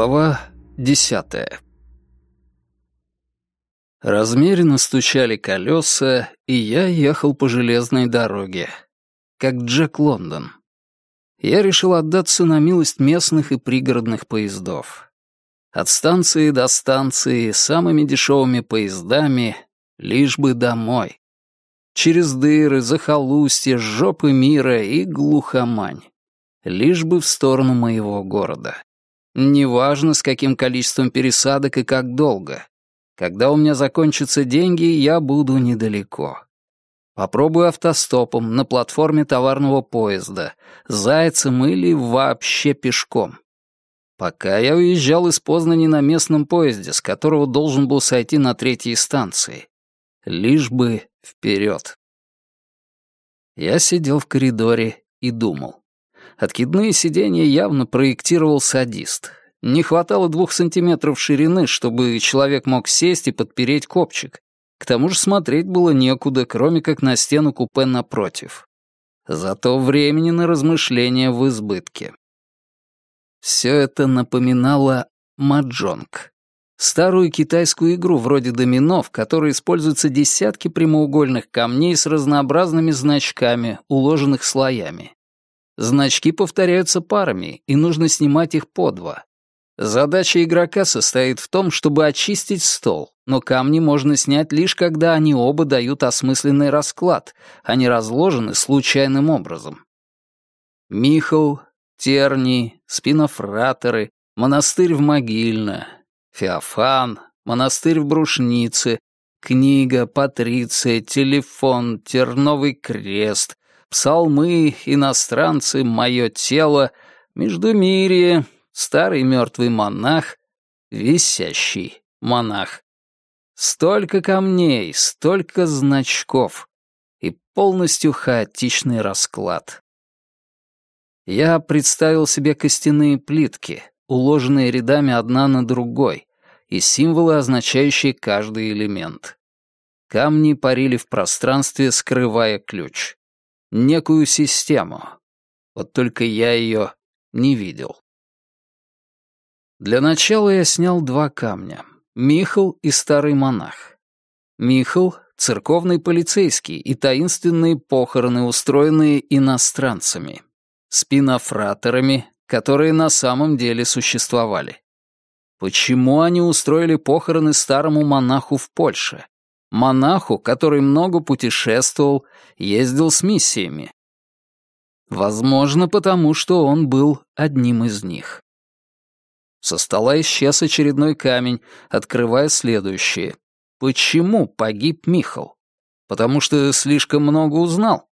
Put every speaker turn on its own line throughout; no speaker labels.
Глава десятая Размеренно стучали колеса, и я ехал по железной дороге, как Джек Лондон. Я решил отдаться на милость местных и пригородных поездов. От станции до станции самыми дешевыми поездами, лишь бы домой. Через дыры, захолустья, жопы мира и глухомань. Лишь бы в сторону моего города. Неважно, с каким количеством пересадок и как долго. Когда у меня закончатся деньги, я буду недалеко. Попробую автостопом, на платформе товарного поезда, зайцем или вообще пешком. Пока я уезжал из Познани на местном поезде, с которого должен был сойти на третьей станции. Лишь бы вперед. Я сидел в коридоре и думал. Откидные сиденья явно проектировал садист. Не хватало двух сантиметров ширины, чтобы человек мог сесть и подпереть копчик. К тому же смотреть было некуда, кроме как на стену купе напротив. Зато времени на размышления в избытке. Все это напоминало маджонг. Старую китайскую игру вроде домино, в которой используются десятки прямоугольных камней с разнообразными значками, уложенных слоями. Значки повторяются парами, и нужно снимать их по два. Задача игрока состоит в том, чтобы очистить стол, но камни можно снять лишь когда они оба дают осмысленный расклад, а не разложены случайным образом. Михал, Терни, Спинофраторы, монастырь в Могильно, Феофан, монастырь в Брушнице, книга, Патриция, телефон, Терновый крест, псалмы, иностранцы, мое тело, междумирие, старый мертвый монах, висящий монах. Столько камней, столько значков и полностью хаотичный расклад. Я представил себе костяные плитки, уложенные рядами одна на другой, и символы, означающие каждый элемент. Камни парили в пространстве, скрывая ключ некую систему. Вот только я ее не видел. Для начала я снял два камня — Михал и Старый Монах. Михал — церковный полицейский и таинственные похороны, устроенные иностранцами, спинофраторами, которые на самом деле существовали. Почему они устроили похороны старому монаху в Польше? Монаху, который много путешествовал, ездил с миссиями. Возможно, потому что он был одним из них. Со стола исчез очередной камень, открывая следующее. Почему погиб Михал? Потому что слишком много узнал.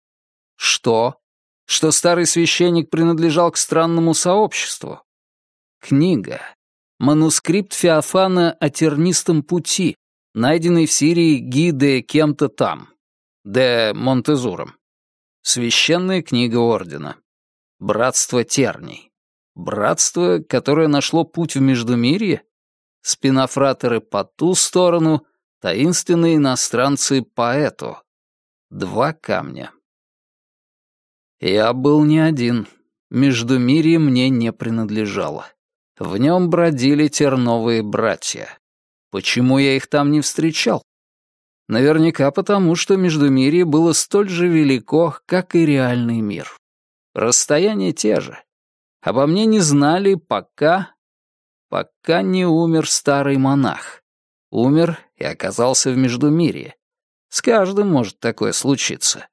Что? Что старый священник принадлежал к странному сообществу? Книга. Манускрипт Феофана о тернистом пути, найденный в Сирии Ги кем-то там, де Монтезуром. Священная книга Ордена. Братство Терний. Братство, которое нашло путь в Междумирье? Спинофраторы по ту сторону, таинственные иностранцы по эту. Два камня. Я был не один. Междумирье мне не принадлежало. В нем бродили терновые братья. Почему я их там не встречал? Наверняка потому, что Междумирье было столь же велико, как и реальный мир. Расстояния те же. Обо мне не знали пока... Пока не умер старый монах. Умер и оказался в Междумирье. С каждым может такое случиться.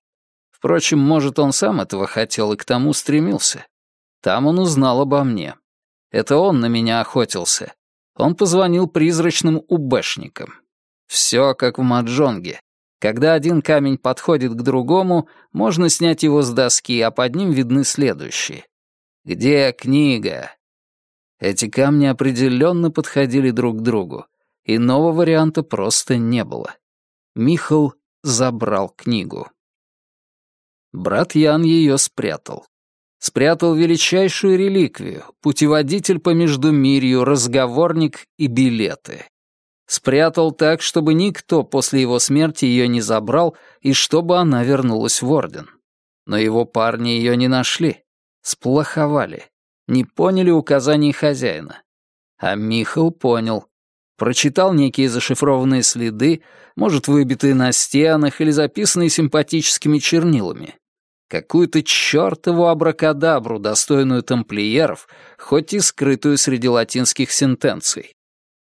Впрочем, может, он сам этого хотел и к тому стремился. Там он узнал обо мне. Это он на меня охотился. Он позвонил призрачным убэшникам. Все как в маджонге. Когда один камень подходит к другому, можно снять его с доски, а под ним видны следующие. Где книга? Эти камни определенно подходили друг к другу. Иного варианта просто не было. Михал забрал книгу. Брат Ян ее спрятал спрятал величайшую реликвию, путеводитель по междумирью, разговорник и билеты. Спрятал так, чтобы никто после его смерти ее не забрал и чтобы она вернулась в Орден. Но его парни ее не нашли, сплоховали, не поняли указаний хозяина. А Михал понял. Прочитал некие зашифрованные следы, может, выбитые на стенах или записанные симпатическими чернилами. Какую-то чертову абракадабру, достойную тамплиеров, хоть и скрытую среди латинских сентенций.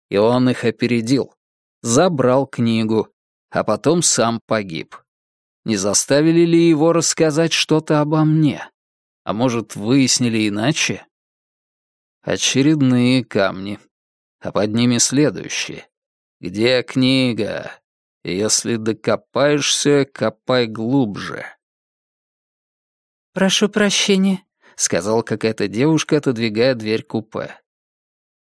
И он их опередил. Забрал книгу, а потом сам погиб. Не заставили ли его рассказать что-то обо мне? А может, выяснили иначе? Очередные камни. А под ними следующие. Где книга? Если докопаешься, копай глубже.
«Прошу прощения», —
сказала какая-то девушка, отодвигая дверь купе.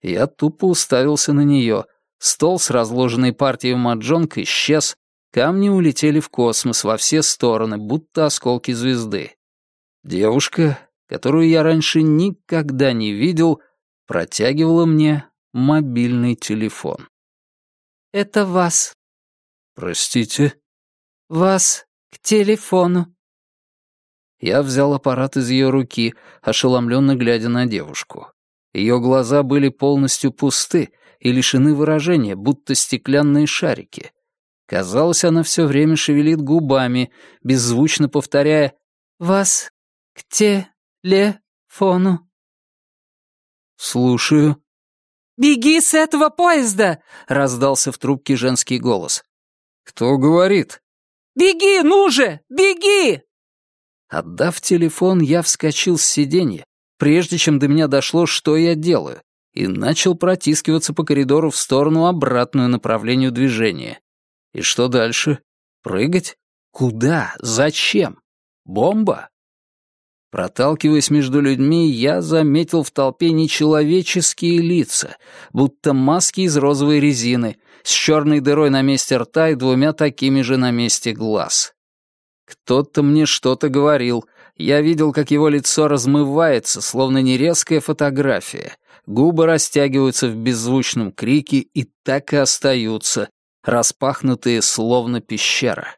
Я тупо уставился на нее. Стол с разложенной партией маджонг исчез, камни улетели в космос во все стороны, будто осколки звезды. Девушка, которую я раньше никогда не видел, протягивала мне мобильный телефон.
«Это вас».
«Простите?»
«Вас к телефону».
Я взял аппарат из ее руки, ошеломленно глядя на девушку. Ее глаза были полностью пусты и лишены выражения, будто стеклянные шарики. Казалось, она все время шевелит губами, беззвучно повторяя
«Вас к телефону».
«Слушаю».
«Беги с этого поезда!» — раздался в трубке женский голос.
«Кто говорит?»
«Беги, ну же! Беги!»
Отдав телефон, я вскочил с сиденья, прежде чем до меня дошло, что я делаю, и начал протискиваться по коридору в сторону обратную направлению движения. И что дальше? Прыгать? Куда? Зачем? Бомба? Проталкиваясь между людьми, я заметил в толпе нечеловеческие лица, будто маски из розовой резины, с черной дырой на месте рта и двумя такими же на месте глаз. Кто-то мне что-то говорил. Я видел, как его лицо размывается, словно нерезкая фотография. Губы растягиваются в беззвучном крике и так и остаются, распахнутые, словно пещера.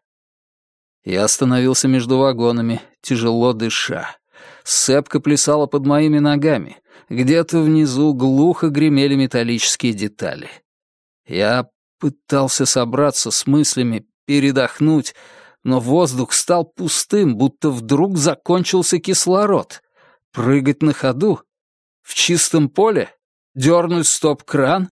Я остановился между вагонами, тяжело дыша. Сцепка плясала под моими ногами. Где-то внизу глухо гремели металлические детали. Я пытался собраться с мыслями, передохнуть, но воздух стал пустым, будто вдруг закончился кислород. Прыгать на ходу? В чистом поле? Дернуть стоп-кран?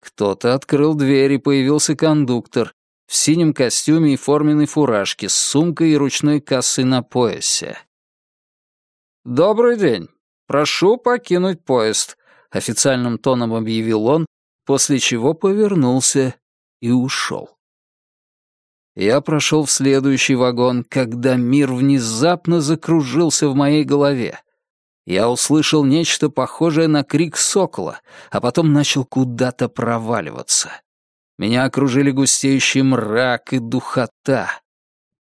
Кто-то открыл дверь, и появился кондуктор в синем костюме и форменной фуражке с сумкой и ручной кассой на поясе. «Добрый день. Прошу покинуть поезд», — официальным тоном объявил он, после чего повернулся и ушел. Я прошел в следующий вагон, когда мир внезапно закружился в моей голове. Я услышал нечто похожее на крик сокола, а потом начал куда-то проваливаться. Меня окружили густеющий мрак и духота.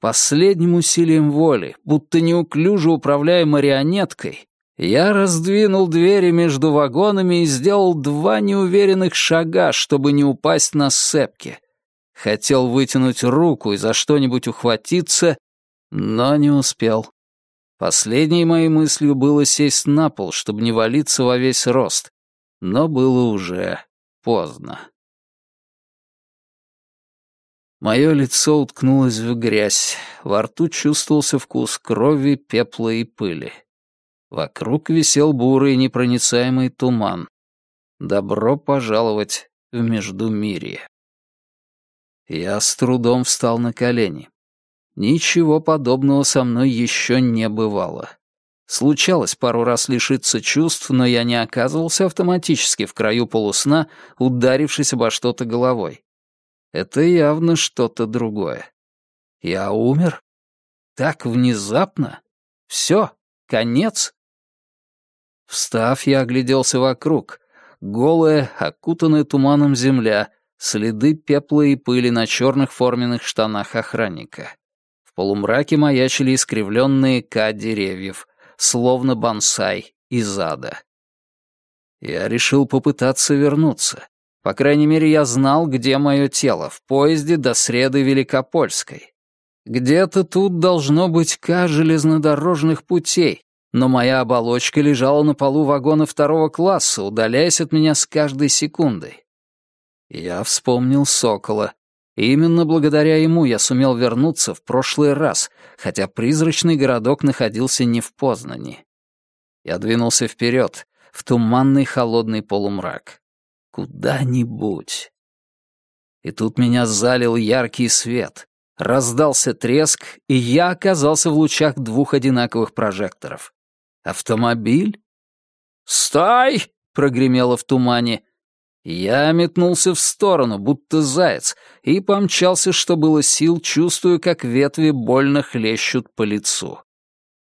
Последним усилием воли, будто неуклюже управляя марионеткой, я раздвинул двери между вагонами и сделал два неуверенных шага, чтобы не упасть на сцепки — Хотел вытянуть руку и за что-нибудь ухватиться, но не успел. Последней моей мыслью было сесть на пол, чтобы не валиться во весь рост, но было уже поздно. Мое лицо уткнулось в грязь, во рту чувствовался вкус крови, пепла и пыли. Вокруг висел бурый непроницаемый туман. Добро пожаловать в Междумирье. Я с трудом встал на колени. Ничего подобного со мной еще не бывало. Случалось пару раз лишиться чувств, но я не оказывался автоматически в краю полусна, ударившись обо что-то головой. Это явно что-то другое. Я умер? Так внезапно? Все, конец? Встав, я огляделся вокруг. Голая, окутанная туманом земля, следы пепла и пыли на черных форменных штанах охранника. В полумраке маячили искривленные К деревьев, словно бонсай из ада. Я решил попытаться вернуться. По крайней мере, я знал, где мое тело, в поезде до среды Великопольской. Где-то тут должно быть К железнодорожных путей, но моя оболочка лежала на полу вагона второго класса, удаляясь от меня с каждой секундой. Я вспомнил Сокола. И именно благодаря ему я сумел вернуться в прошлый раз, хотя призрачный городок находился не в Познани. Я двинулся вперед, в туманный холодный полумрак. Куда-нибудь. И тут меня залил яркий свет. Раздался треск, и я оказался в лучах двух одинаковых прожекторов. Автомобиль? «Стой!» — прогремело в тумане. Я метнулся в сторону, будто заяц, и помчался, что было сил, чувствуя, как ветви больно хлещут по лицу.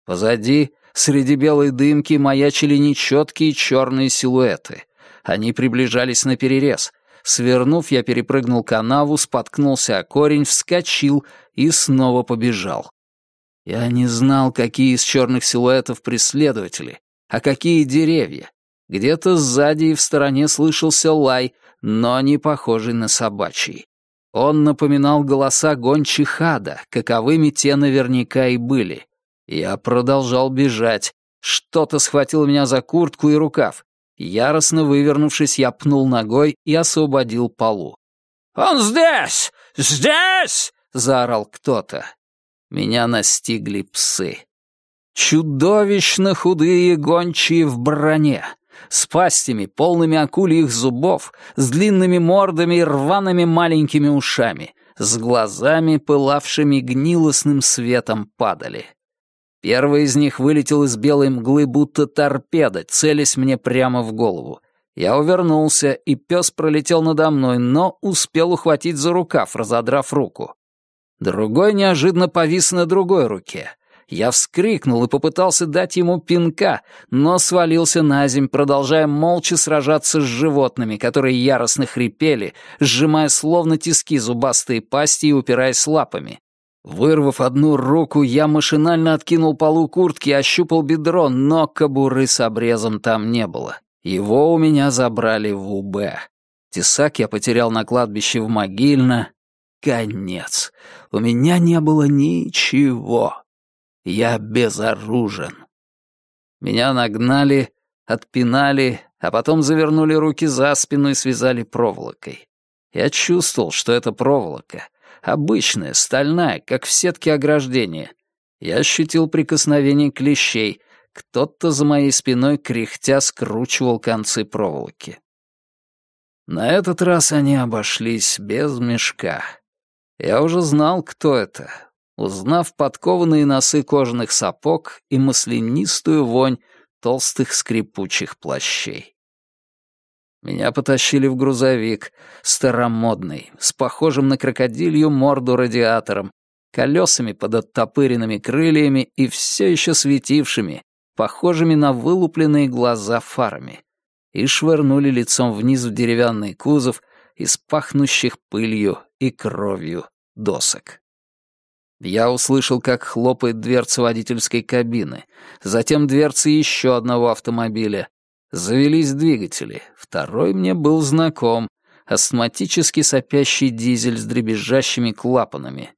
Позади, среди белой дымки, маячили нечеткие черные силуэты. Они приближались на перерез. Свернув, я перепрыгнул канаву, споткнулся о корень, вскочил и снова побежал. Я не знал, какие из черных силуэтов преследователи, а какие деревья. Где-то сзади и в стороне слышался лай, но не похожий на собачий. Он напоминал голоса гончих ада, каковыми те наверняка и были. Я продолжал бежать. Что-то схватило меня за куртку и рукав. Яростно вывернувшись, я пнул ногой и освободил полу. «Он здесь! Здесь!» — заорал кто-то. Меня настигли псы. Чудовищно худые гончие в броне, с пастями, полными акульих зубов, с длинными мордами и рваными маленькими ушами, с глазами, пылавшими гнилостным светом, падали. Первый из них вылетел из белой мглы, будто торпеда, целясь мне прямо в голову. Я увернулся, и пес пролетел надо мной, но успел ухватить за рукав, разодрав руку. Другой неожиданно повис на другой руке. Я вскрикнул и попытался дать ему пинка, но свалился на земь, продолжая молча сражаться с животными, которые яростно хрипели, сжимая словно тиски зубастые пасти и упираясь лапами. Вырвав одну руку, я машинально откинул полу куртки и ощупал бедро, но кобуры с обрезом там не было. Его у меня забрали в УБ. Тесак я потерял на кладбище в Могильно, конец. У меня не было ничего. Я безоружен. Меня нагнали, отпинали, а потом завернули руки за спину и связали проволокой. Я чувствовал, что это проволока. Обычная, стальная, как в сетке ограждения. Я ощутил прикосновение клещей. Кто-то за моей спиной кряхтя скручивал концы проволоки. На этот раз они обошлись без мешка. Я уже знал, кто это. Узнав подкованные носы кожаных сапог и маслянистую вонь толстых скрипучих плащей. Меня потащили в грузовик, старомодный, с похожим на крокодилью морду радиатором, колесами под оттопыренными крыльями и все еще светившими, похожими на вылупленные глаза фарами, и швырнули лицом вниз в деревянный кузов из пахнущих пылью и кровью досок. Я услышал, как хлопает дверца водительской кабины, затем дверца еще одного автомобиля. Завелись двигатели. Второй мне был знаком. Астматически сопящий дизель с дребезжащими клапанами.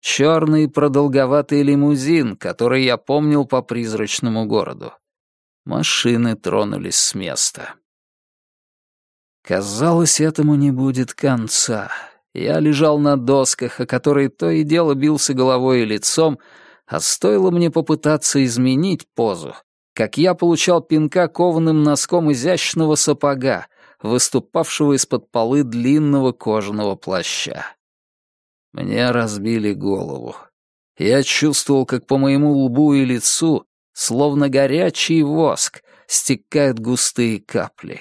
Черный продолговатый лимузин, который я помнил по призрачному городу. Машины тронулись с места. Казалось, этому не будет конца. Я лежал на досках, о которые то и дело бился головой и лицом, а стоило мне попытаться изменить позу, как я получал пинка кованым носком изящного сапога, выступавшего из-под полы длинного кожаного плаща. Мне разбили голову. Я чувствовал, как по моему лбу и лицу, словно горячий воск, стекают густые капли.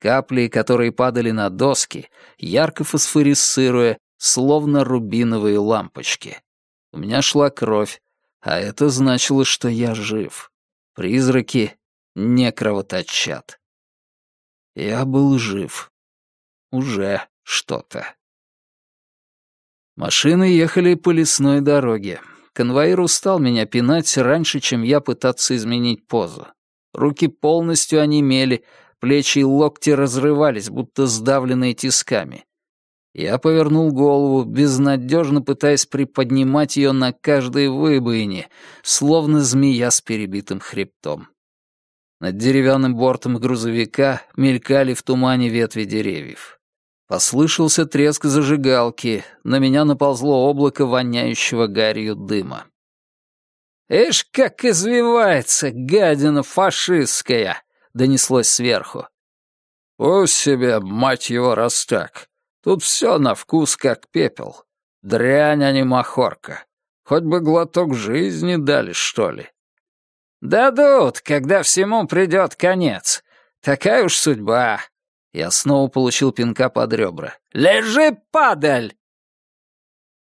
Капли, которые падали на доски, ярко фосфорисцируя, словно рубиновые лампочки. У меня шла кровь, а это значило, что я жив. Призраки не кровоточат. Я был жив. Уже что-то. Машины ехали по лесной дороге. Конвоир устал меня пинать раньше, чем я пытаться изменить позу. Руки полностью онемели, Плечи и локти разрывались, будто сдавленные тисками. Я повернул голову, безнадежно пытаясь приподнимать ее на каждой выбоине, словно змея с перебитым хребтом. Над деревянным бортом грузовика мелькали в тумане ветви деревьев. Послышался треск зажигалки, на меня наползло облако воняющего гарью дыма. «Ишь, как извивается, гадина фашистская!» — донеслось сверху.
«Пусть себе, мать его, раз так. Тут все на вкус как пепел. Дрянь, а не махорка. Хоть бы глоток жизни дали, что ли».
«Дадут, когда всему придет конец. Такая уж судьба».
Я снова получил пинка под ребра.
«Лежи, падаль!»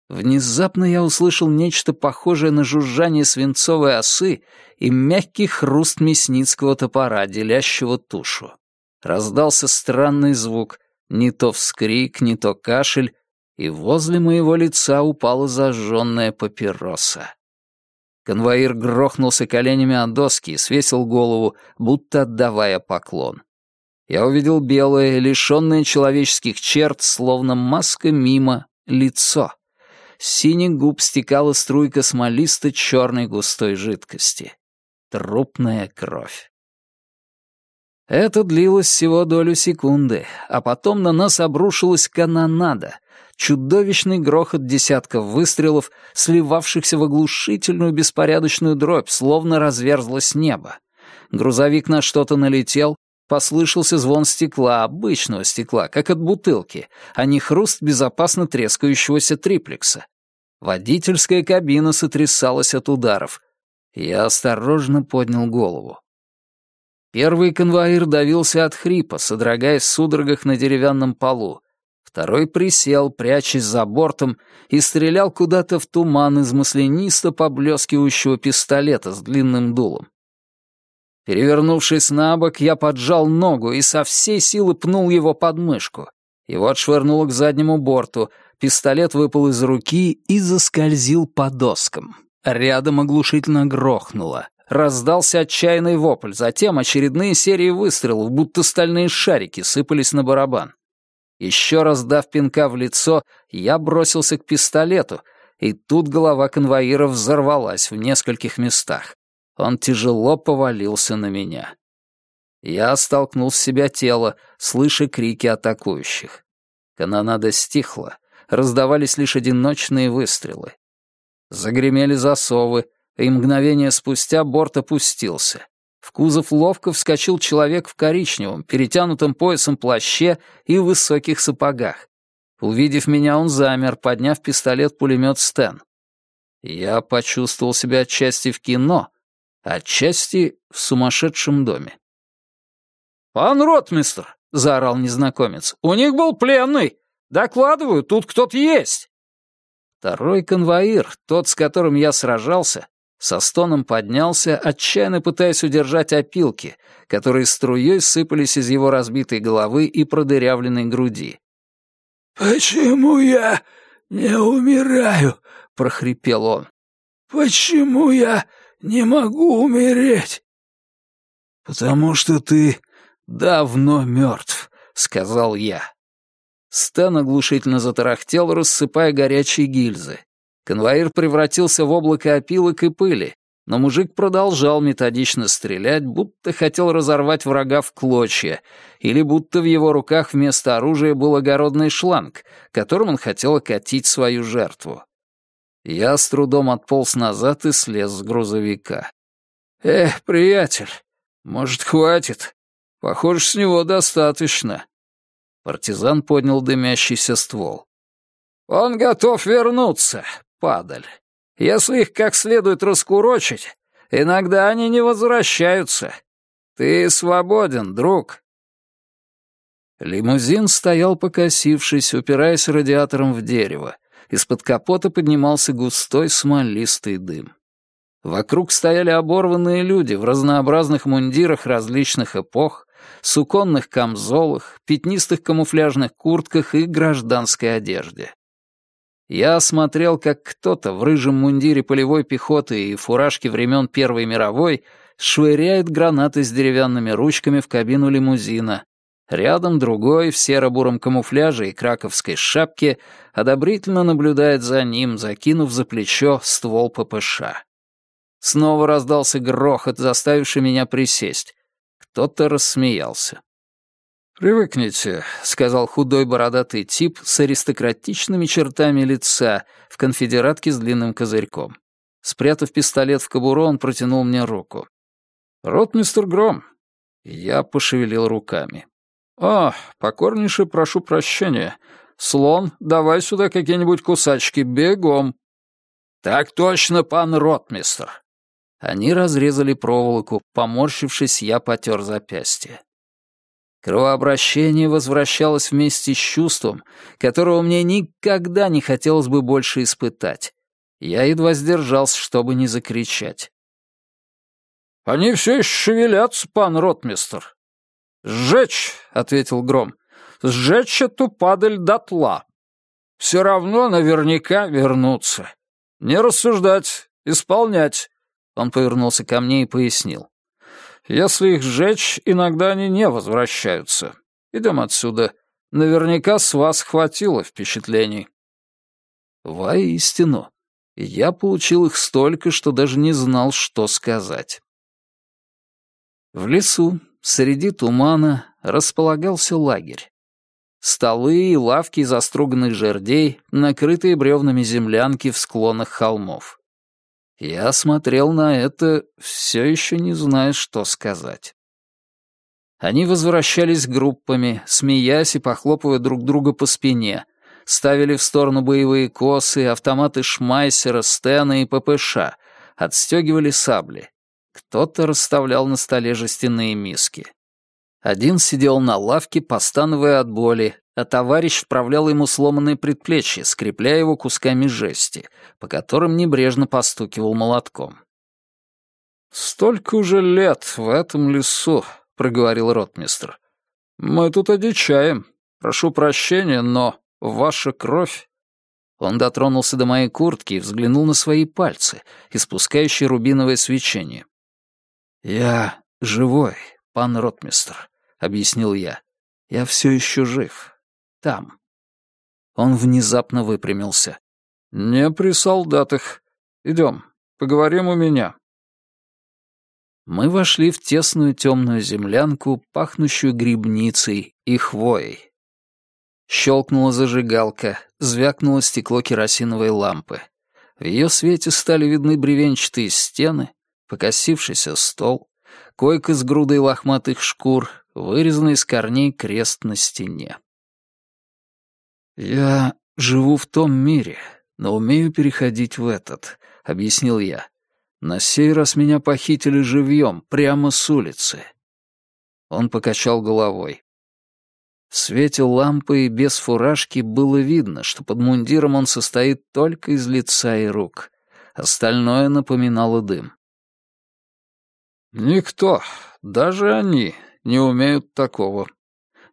Внезапно я услышал нечто похожее на жужжание свинцовой осы и мягкий хруст мясницкого топора, делящего тушу. Раздался странный звук, не то вскрик, не то кашель, и возле моего лица упала зажженная папироса. Конвоир грохнулся коленями о доски и свесил голову, будто отдавая поклон. Я увидел белое, лишенное человеческих черт, словно маска мимо, лицо. С синих губ стекала струйка смолисто-черной густой жидкости. Трупная кровь. Это длилось всего долю секунды, а потом на нас обрушилась канонада, чудовищный грохот десятков выстрелов, сливавшихся в оглушительную беспорядочную дробь, словно разверзлось небо. Грузовик на что-то налетел, послышался звон стекла, обычного стекла, как от бутылки, а не хруст безопасно трескающегося триплекса. Водительская кабина сотрясалась от ударов. Я осторожно поднял голову. Первый конвоир давился от хрипа, содрогаясь в судорогах на деревянном полу. Второй присел, прячась за бортом, и стрелял куда-то в туман из маслянисто поблескивающего пистолета с длинным дулом. Перевернувшись на бок, я поджал ногу и со всей силы пнул его под мышку. Его отшвырнуло к заднему борту, пистолет выпал из руки и заскользил по доскам. Рядом оглушительно грохнуло. Раздался отчаянный вопль, затем очередные серии выстрелов, будто стальные шарики, сыпались на барабан. Еще раз дав пинка в лицо, я бросился к пистолету, и тут голова конвоира взорвалась в нескольких местах. Он тяжело повалился на меня. Я столкнул с себя тело, слыша крики атакующих. Канонада стихла, раздавались лишь одиночные выстрелы. Загремели засовы, и мгновение спустя борт опустился. В кузов ловко вскочил человек в коричневом, перетянутом поясом плаще и высоких сапогах. Увидев меня, он замер, подняв пистолет-пулемет Стен. Я почувствовал себя отчасти в кино, отчасти в сумасшедшем доме.
«Пан ротмистр!» — заорал незнакомец. «У них был пленный! Докладываю, тут кто-то есть!»
Второй конвоир, тот, с которым я сражался, со стоном поднялся, отчаянно пытаясь удержать опилки, которые струей сыпались из его разбитой головы и продырявленной груди.
«Почему я не умираю?» — прохрипел он. «Почему я не могу умереть?» «Потому что ты давно мертв», — сказал я.
Стэн оглушительно затарахтел, рассыпая горячие гильзы. Конвоир превратился в облако опилок и пыли, но мужик продолжал методично стрелять, будто хотел разорвать врага в клочья, или будто в его руках вместо оружия был огородный шланг, которым он хотел окатить свою жертву. Я с трудом отполз назад и слез с грузовика. «Эх, приятель, может, хватит? Похоже, с него достаточно». Партизан поднял дымящийся ствол. «Он готов вернуться, падаль. Если их как следует раскурочить, иногда они не возвращаются. Ты свободен, друг». Лимузин стоял покосившись, упираясь радиатором в дерево. Из-под капота поднимался густой смолистый дым. Вокруг стояли оборванные люди в разнообразных мундирах различных эпох, суконных камзолах, пятнистых камуфляжных куртках и гражданской одежде. Я смотрел, как кто-то в рыжем мундире полевой пехоты и фуражке времен Первой мировой швыряет гранаты с деревянными ручками в кабину лимузина, Рядом другой в серо-буром камуфляже и краковской шапке одобрительно наблюдает за ним, закинув за плечо ствол ППШ. Снова раздался грохот, заставивший меня присесть. Кто-то рассмеялся.
«Привыкните», — сказал худой бородатый тип с аристократичными чертами лица в конфедератке с длинным козырьком. Спрятав пистолет в кобуру, он протянул мне руку. «Ротмистер Гром». Я пошевелил руками. «А, покорнейше прошу прощения. Слон, давай сюда какие-нибудь кусачки, бегом».
«Так точно, пан ротмистр».
Они разрезали проволоку, поморщившись, я потер запястье. Кровообращение возвращалось вместе с чувством, которого мне никогда не хотелось бы больше испытать. Я едва сдержался, чтобы не закричать.
«Они все еще шевелятся, пан ротмистр». «Сжечь», — ответил Гром, — «сжечь эту падаль дотла. Все равно наверняка вернутся. Не рассуждать, исполнять».
Он повернулся ко мне и пояснил.
«Если их сжечь, иногда они не возвращаются. Идем отсюда. Наверняка с вас хватило впечатлений».
Воистину, я получил их столько, что даже не знал, что сказать. В лесу, среди тумана, располагался лагерь. Столы и лавки из оструганных жердей, накрытые бревнами землянки в склонах холмов. Я смотрел на это, все еще не зная, что сказать. Они возвращались группами, смеясь и похлопывая друг друга по спине, ставили в сторону боевые косы, автоматы Шмайсера, Стена и ППШ, отстегивали сабли. Кто-то расставлял на столе жестяные миски. Один сидел на лавке, постановая от боли, а товарищ вправлял ему сломанное предплечье, скрепляя его кусками жести, по которым небрежно постукивал молотком.
«Столько уже лет в этом лесу», — проговорил ротмистр. «Мы тут одичаем. Прошу прощения, но ваша кровь...»
Он дотронулся до моей куртки и взглянул на свои пальцы, испускающие рубиновое свечение. «Я живой, пан ротмистр», — объяснил я. «Я все еще жив. Там». Он внезапно выпрямился.
«Не при солдатах. Идем, поговорим у меня».
Мы вошли в тесную темную землянку, пахнущую грибницей и хвоей. Щелкнула зажигалка, звякнуло стекло керосиновой лампы. В ее свете стали видны бревенчатые стены, покосившийся стол, койка с грудой лохматых шкур, вырезанный из корней крест на стене. «Я живу в том мире, но умею переходить в этот», — объяснил я. «На сей раз меня похитили живьем, прямо с улицы». Он покачал головой. В свете лампы и без фуражки было видно, что под мундиром он состоит только из лица и рук. Остальное напоминало дым.
Никто, даже они, не умеют такого.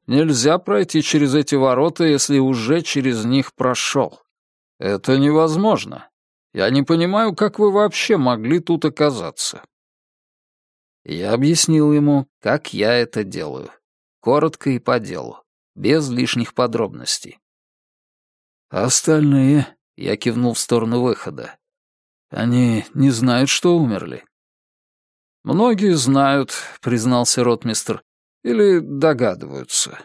Нельзя пройти через эти ворота, если уже через них прошел. Это невозможно. Я не понимаю, как вы вообще могли тут оказаться.
Я объяснил ему, как я это делаю. Коротко и по делу, без лишних подробностей.
остальные, я кивнул в сторону выхода, они не знают, что умерли.
«Многие знают», — признался ротмистр, — «или догадываются.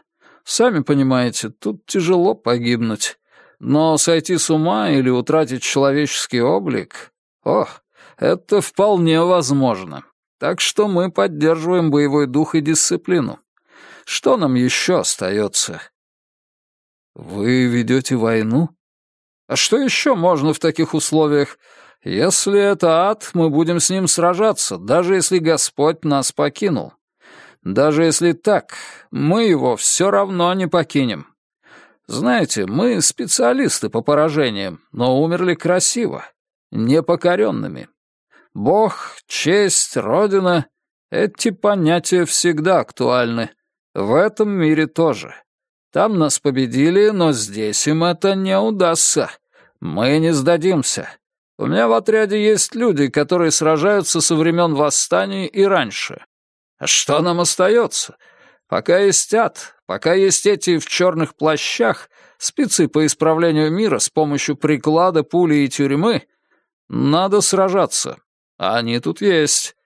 Сами понимаете, тут тяжело погибнуть. Но сойти с ума или утратить человеческий облик... Ох, это вполне возможно. Так что мы поддерживаем боевой дух и дисциплину. Что нам еще остается?»
«Вы ведете войну?»
«А что еще можно в таких условиях? Если это ад, мы будем с ним сражаться, даже если Господь нас покинул. Даже если так, мы его все равно не покинем. Знаете, мы специалисты по поражениям, но умерли красиво, непокоренными. Бог, честь, Родина — эти понятия всегда актуальны. В этом мире тоже. Там нас победили, но здесь им это не удастся. Мы не сдадимся. У меня в отряде есть люди, которые сражаются со времен восстаний и раньше. А что нам остается? Пока есть ад, пока есть эти в черных плащах, спецы по исправлению мира с помощью приклада, пули и тюрьмы, надо сражаться. А они тут есть.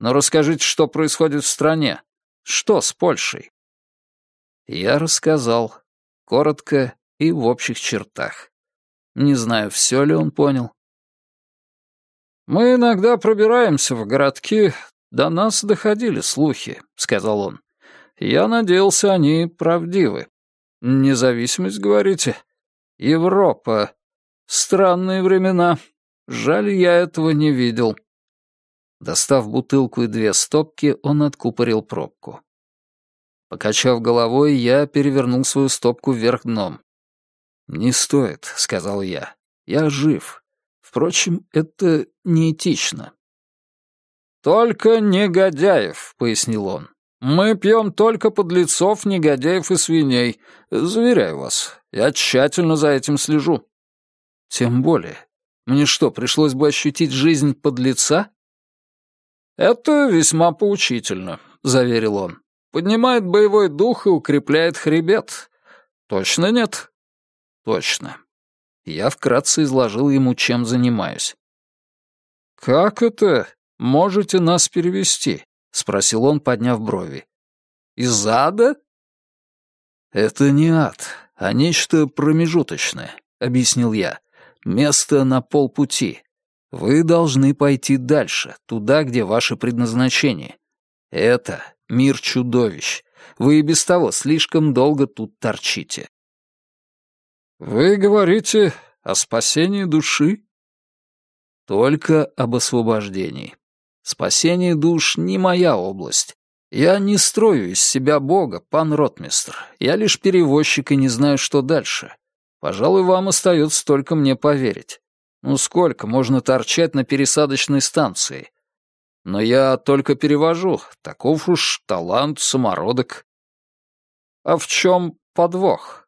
Но расскажите, что происходит в стране. Что с Польшей?» Я рассказал. Коротко и в общих чертах. Не знаю, все ли он понял. «Мы иногда пробираемся в городки, до нас доходили слухи», — сказал он. Я надеялся, они правдивы. Независимость, говорите? Европа. Странные времена. Жаль, я этого не видел. Достав бутылку и две стопки, он откупорил пробку. Покачав головой, я перевернул свою стопку вверх дном. «Не стоит», — сказал я. «Я жив. Впрочем, это неэтично». «Только негодяев», — пояснил он. Мы пьем только подлецов, негодяев и свиней. Заверяю вас, я тщательно за этим слежу. Тем более. Мне что, пришлось бы ощутить жизнь подлеца? Это весьма поучительно, заверил он. Поднимает боевой дух и укрепляет хребет. Точно нет? Точно. Я вкратце изложил ему, чем занимаюсь. «Как это? Можете нас перевести?» — спросил он, подняв брови. «Из ада?» «Это не ад, а нечто промежуточное», — объяснил я. «Место на полпути. Вы должны пойти дальше, туда, где ваше предназначение. Это мир чудовищ. Вы и без того слишком долго тут торчите». «Вы говорите о спасении души?» «Только об освобождении. Спасение душ не моя область. Я не строю из себя бога, пан ротмистр. Я лишь перевозчик и не знаю, что дальше. Пожалуй, вам остается только мне поверить. Ну сколько можно торчать на пересадочной станции? Но я только перевожу. Таков уж талант, самородок. А в чем подвох?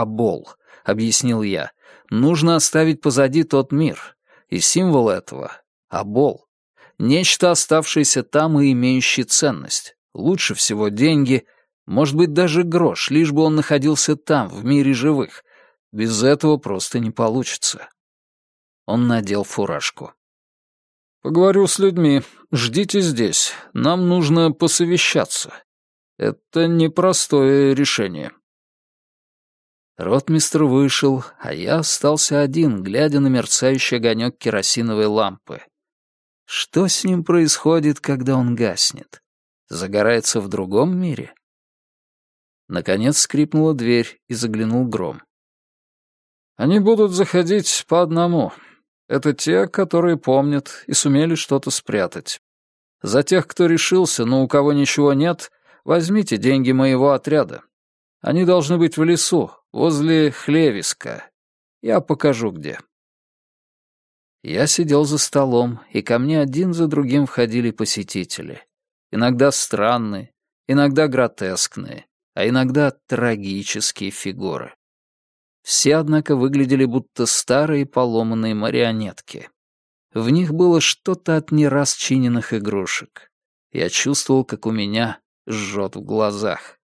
Абол, объяснил я. Нужно оставить позади тот мир. И символ этого — Абол. Нечто, оставшееся там и имеющее ценность. Лучше всего деньги, может быть, даже грош, лишь бы он находился там, в мире живых. Без этого просто не получится. Он надел фуражку. «Поговорю с людьми. Ждите здесь. Нам нужно посовещаться. Это непростое решение». Ротмистр вышел, а я остался один, глядя на мерцающий огонек керосиновой лампы. Что с ним происходит, когда он гаснет? Загорается в другом мире? Наконец скрипнула дверь и заглянул гром. Они будут заходить по одному. Это те, которые помнят и сумели что-то спрятать. За тех, кто решился, но у кого ничего нет, возьмите деньги моего отряда. Они должны быть в лесу, возле Хлевиска. Я покажу, где. Я сидел за столом, и ко мне один за другим входили посетители. Иногда странные, иногда гротескные, а иногда трагические фигуры. Все, однако, выглядели будто старые поломанные марионетки. В них было что-то от нерасчиненных игрушек. Я чувствовал, как у меня жжет в глазах.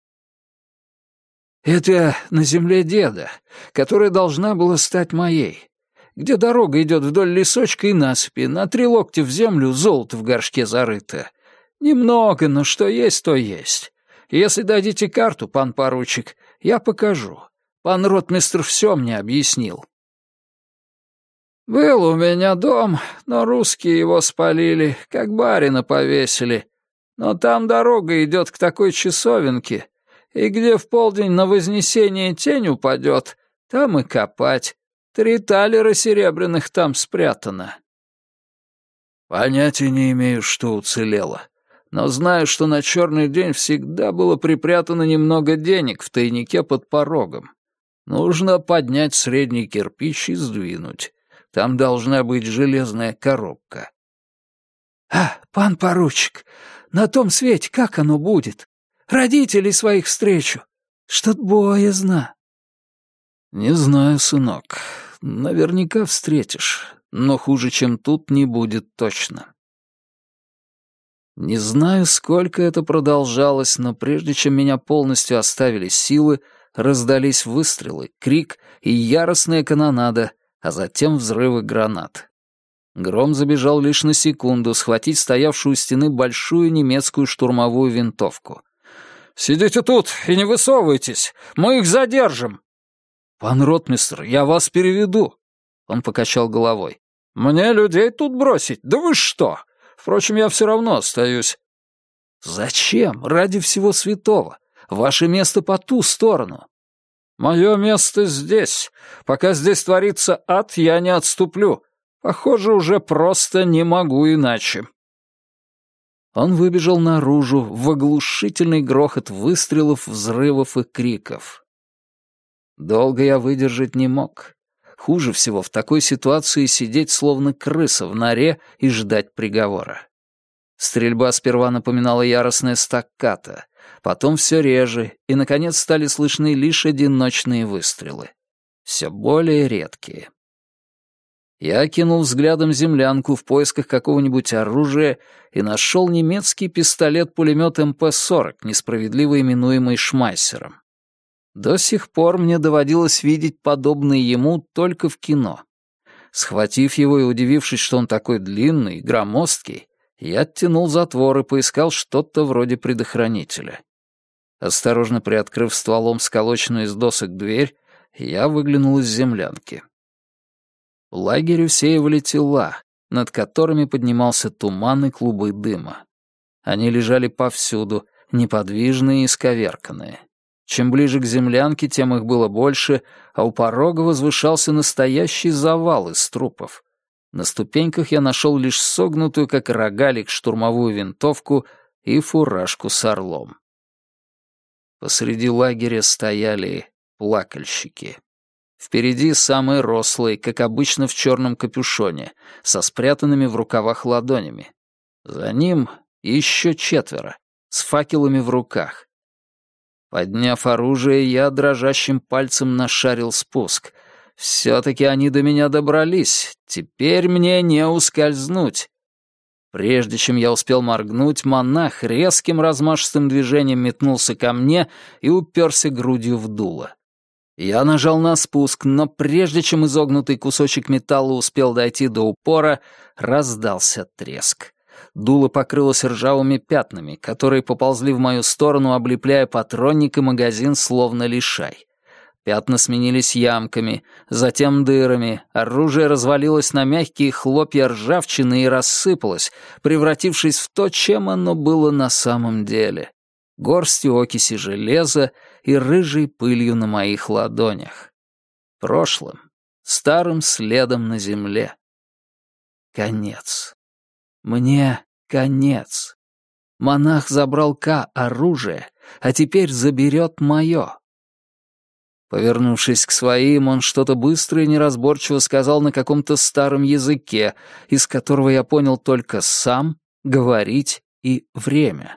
«Это на земле деда, которая должна была стать моей где дорога идет вдоль лесочка и насыпи, на три локтя в землю золото в горшке зарыто. Немного, но что есть, то есть. Если дадите карту, пан поручик, я покажу. Пан ротмистр все мне объяснил. Был у меня дом, но русские его спалили, как барина повесили. Но там дорога идет к такой часовенке, и где в полдень на вознесение тень упадет, там и копать. Три талера серебряных там спрятано». «Понятия не имею, что уцелело, но знаю, что на черный день всегда было припрятано немного денег в тайнике под порогом. Нужно поднять средний кирпич и сдвинуть. Там должна быть железная коробка». «А, пан поручик, на том свете как оно будет? Родителей своих встречу. Что-то боязно». «Не знаю, сынок. Наверняка встретишь, но хуже, чем тут, не будет точно.
Не знаю, сколько это продолжалось, но прежде чем меня полностью оставили силы, раздались выстрелы, крик и яростная канонада, а затем взрывы гранат. Гром забежал лишь на секунду схватить стоявшую у стены большую немецкую штурмовую винтовку. «Сидите тут и не высовывайтесь! Мы их задержим!» «Пан ротмистр, я вас переведу!» Он покачал головой. «Мне людей тут бросить? Да вы что! Впрочем, я все равно остаюсь». «Зачем? Ради всего святого. Ваше место по ту сторону». «Мое место здесь. Пока здесь творится ад, я не отступлю. Похоже, уже просто не могу иначе». Он выбежал наружу в оглушительный грохот выстрелов, взрывов и криков. Долго я выдержать не мог. Хуже всего в такой ситуации сидеть словно крыса в норе и ждать приговора. Стрельба сперва напоминала яростное стаккато, потом все реже, и, наконец, стали слышны лишь одиночные выстрелы. Все более редкие. Я кинул взглядом землянку в поисках какого-нибудь оружия и нашел немецкий пистолет-пулемет МП-40, несправедливо именуемый Шмайсером. До сих пор мне доводилось видеть подобное ему только в кино. Схватив его и удивившись, что он такой длинный, громоздкий, я оттянул затвор и поискал что-то вроде предохранителя. Осторожно приоткрыв стволом сколоченную из досок дверь, я выглянул из землянки. В лагере усеивали тела, над которыми поднимался туман и клубы дыма. Они лежали повсюду, неподвижные и сковерканные. Чем ближе к землянке, тем их было больше, а у порога возвышался настоящий завал из трупов. На ступеньках я нашел лишь согнутую, как рогалик, штурмовую винтовку и фуражку с орлом. Посреди лагеря стояли плакальщики. Впереди самый рослый, как обычно в черном капюшоне, со спрятанными в рукавах ладонями. За ним еще четверо, с факелами в руках. Подняв оружие, я дрожащим пальцем нашарил спуск. Все-таки они до меня добрались. Теперь мне не ускользнуть. Прежде чем я успел моргнуть, монах резким размашистым движением метнулся ко мне и уперся грудью в дуло. Я нажал на спуск, но прежде чем изогнутый кусочек металла успел дойти до упора, раздался треск. Дуло покрылось ржавыми пятнами, которые поползли в мою сторону, облепляя патронник и магазин словно лишай. Пятна сменились ямками, затем дырами, оружие развалилось на мягкие хлопья ржавчины и рассыпалось, превратившись в то, чем оно было на самом деле. Горстью окиси железа и рыжей пылью на моих ладонях. Прошлым, старым следом на земле. Конец. Мне конец. Монах забрал К оружие, а теперь заберет мое. Повернувшись к своим, он что-то быстро и неразборчиво сказал на каком-то старом языке, из которого я понял только «сам», «говорить» и «время».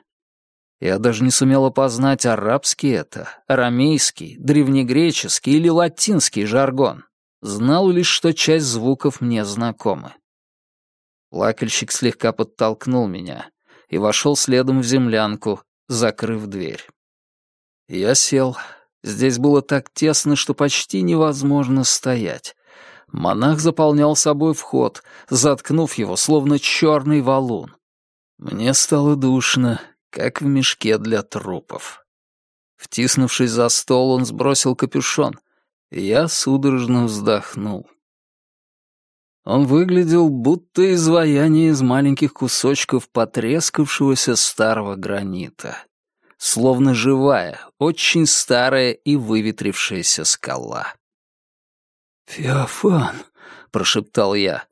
Я даже не сумел опознать, арабский это, арамейский, древнегреческий или латинский жаргон. Знал лишь, что часть звуков мне знакомы. Плакальщик слегка подтолкнул меня и вошел следом в землянку, закрыв дверь. Я сел. Здесь было так тесно, что почти невозможно стоять. Монах заполнял собой вход, заткнув его, словно черный валун. Мне стало душно, как в мешке для трупов. Втиснувшись за стол, он сбросил капюшон, и я судорожно вздохнул. Он выглядел будто изваяние из маленьких кусочков потрескавшегося старого гранита. Словно живая, очень старая и выветрившаяся скала. «Феофан», — прошептал я.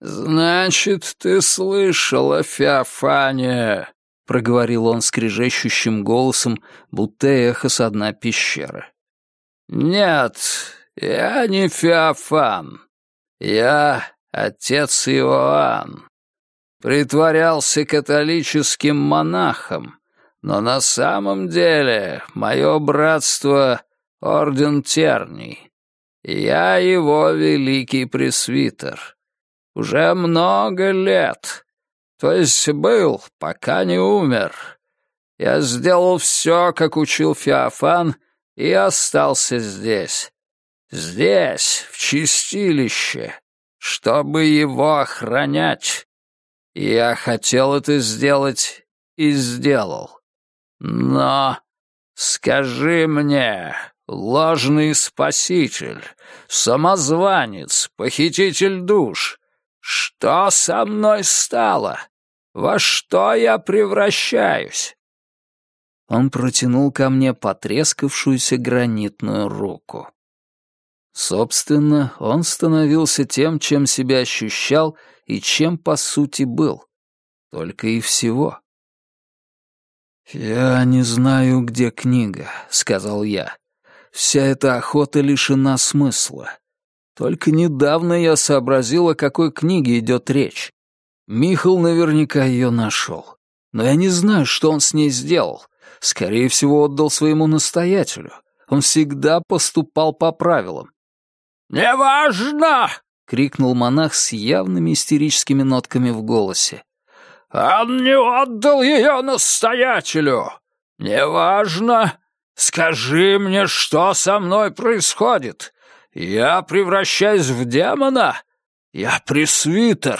«Значит, ты слышал о Феофане», — проговорил он скрежещущим голосом, будто эхо со дна пещеры. «Нет, я не Феофан. Я отец Иоанн. Притворялся католическим монахом, но на самом деле мое братство — Орден Терний. Я его великий пресвитер. Уже много лет.
То есть был, пока не умер. Я сделал все, как учил Феофан, и остался здесь. Здесь, в чистилище, чтобы его охранять. Я хотел это сделать и сделал. Но скажи мне, ложный спаситель, самозванец, похититель душ, что со мной стало? Во что я превращаюсь?»
Он протянул ко мне потрескавшуюся гранитную руку. Собственно, он становился тем, чем себя ощущал и чем, по сути, был. Только и всего. «Я не знаю, где книга», — сказал я. «Вся эта охота лишена смысла. Только недавно я сообразил, о какой книге идет речь. Михал наверняка ее нашел. Но я не знаю, что он с ней сделал. Скорее всего, отдал своему настоятелю. Он всегда поступал по правилам.
«Неважно!» — крикнул монах с явными истерическими нотками в голосе. «Он не отдал ее настоятелю! Неважно! Скажи мне, что со мной происходит! Я превращаюсь в демона? Я пресвитер!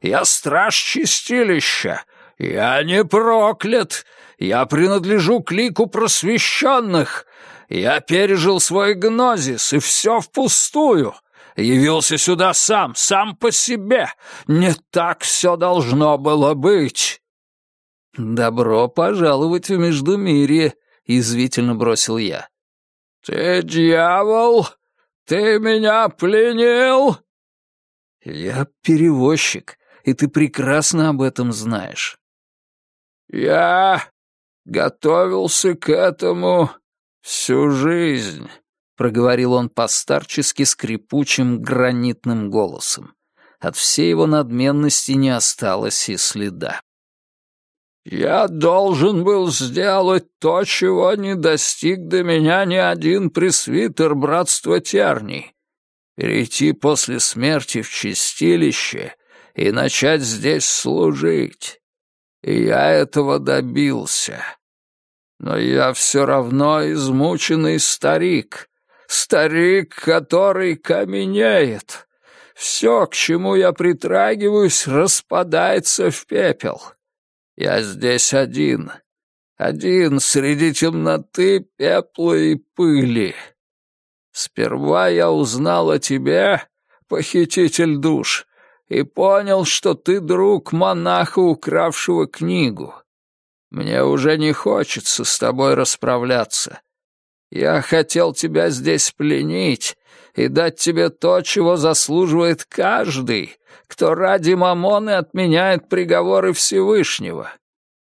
Я страж чистилища! Я не проклят! Я принадлежу к лику просвещенных! Я пережил свой гнозис, и все впустую. Явился сюда сам, сам по себе. Не так все должно было быть.
«Добро пожаловать в Междумирье», — язвительно бросил я.
«Ты дьявол? Ты меня пленил?»
«Я перевозчик, и ты прекрасно об этом знаешь».
«Я готовился к этому «Всю жизнь», — проговорил он постарчески скрипучим гранитным голосом.
От всей его надменности не осталось и следа.
«Я должен был сделать то, чего не достиг до меня ни один пресвитер братства терний. Перейти после смерти в чистилище и начать здесь служить. И я этого добился. Но я все равно измученный старик. Старик, который каменеет. Все, к чему я притрагиваюсь, распадается в пепел. Я здесь один. Один среди темноты, пепла и пыли. Сперва я узнал о тебе, похититель душ, и понял, что ты друг монаха, укравшего книгу. Мне уже не хочется с тобой расправляться. Я хотел тебя здесь пленить и дать тебе то, чего заслуживает каждый, кто ради мамоны отменяет приговоры Всевышнего.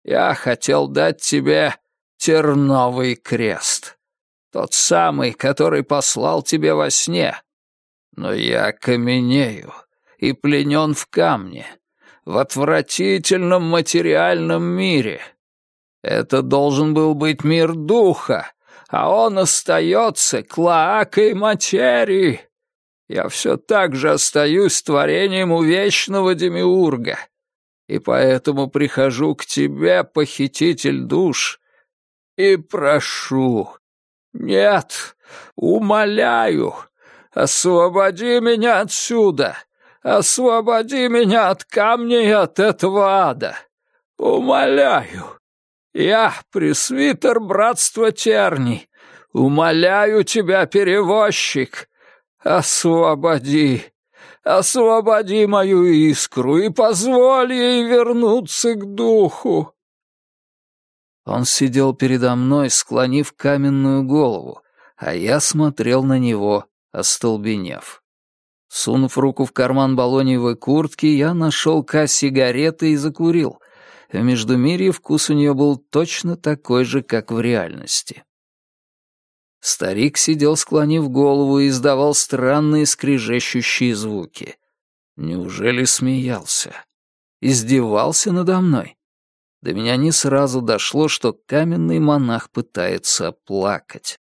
Я хотел дать тебе терновый крест, тот самый, который послал тебе во сне. Но я каменею и пленен в камне, в отвратительном материальном мире, это должен был быть мир духа, а он остается клоакой материи. Я все так же остаюсь творением у вечного демиурга, и поэтому прихожу к тебе, похититель душ, и прошу, нет, умоляю, освободи меня отсюда, освободи меня от камней и от этого ада, умоляю». Я пресвитер братства терни. Умоляю тебя, перевозчик, освободи, освободи мою искру и позволь ей вернуться к духу.
Он сидел передо мной, склонив каменную голову, а я смотрел на него, остолбенев. Сунув руку в карман балоневой куртки, я нашел касс сигареты и закурил — в Междумирье вкус у нее был точно такой же, как в реальности. Старик сидел, склонив голову, и издавал странные скрежещущие звуки. Неужели смеялся? Издевался надо мной? До меня не сразу дошло, что каменный монах пытается плакать.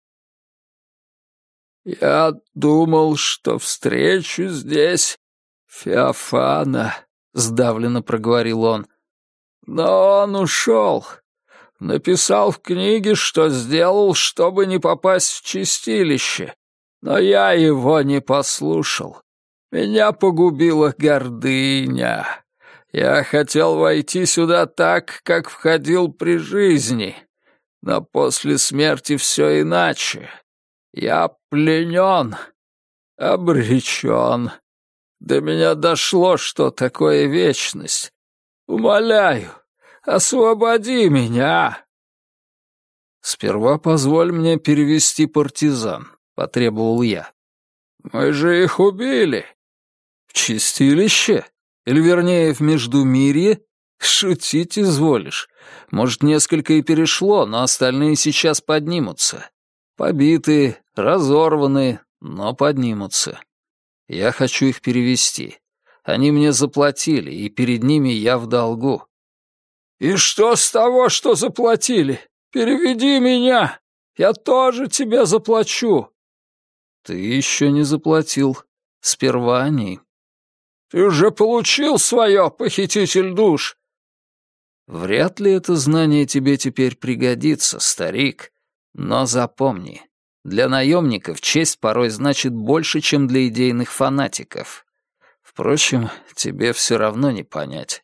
«Я думал, что встречу здесь Феофана», — сдавленно проговорил он. Но он ушел. Написал в книге, что сделал, чтобы не попасть в чистилище. Но я его не послушал. Меня погубила гордыня. Я хотел войти сюда так, как входил при жизни. Но после смерти все иначе. Я пленен, обречен. До меня дошло, что такое вечность. Умоляю, освободи меня.
Сперва позволь мне перевести партизан, потребовал я.
Мы же их убили.
В чистилище? Или, вернее, в Междумирье? Шутить изволишь. Может, несколько и перешло, но остальные сейчас поднимутся. Побитые, разорванные, но поднимутся. Я хочу их перевести. Они мне заплатили, и перед ними я в долгу.
«И что с того, что заплатили? Переведи меня! Я тоже тебе заплачу!»
«Ты еще не заплатил. Сперва они».
«Ты уже получил свое, похититель душ!»
«Вряд ли это знание тебе теперь пригодится, старик. Но запомни, для наемников честь порой значит больше, чем для идейных фанатиков. Впрочем, тебе все равно не понять.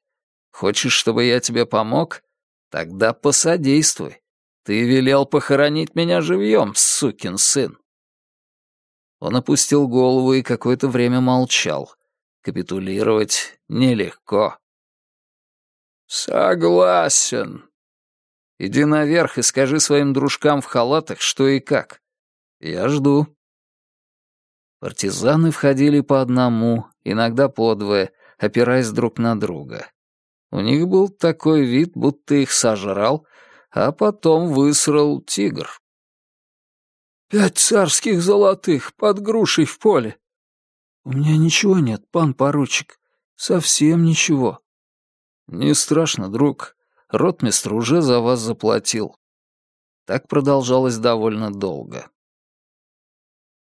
Хочешь, чтобы я тебе помог? Тогда посодействуй. Ты велел похоронить меня живьем, сукин сын. Он опустил голову и какое-то время молчал. Капитулировать нелегко.
«Согласен».
«Иди наверх и скажи своим дружкам в халатах, что и как. Я жду». Партизаны входили по одному, иногда по двое, опираясь друг на друга. У них был такой вид, будто их сожрал, а потом высрал тигр.
«Пять царских золотых под грушей в поле».
«У меня ничего нет, пан поручик, совсем ничего».
«Не страшно, друг, ротмистр уже за вас заплатил». Так продолжалось довольно долго.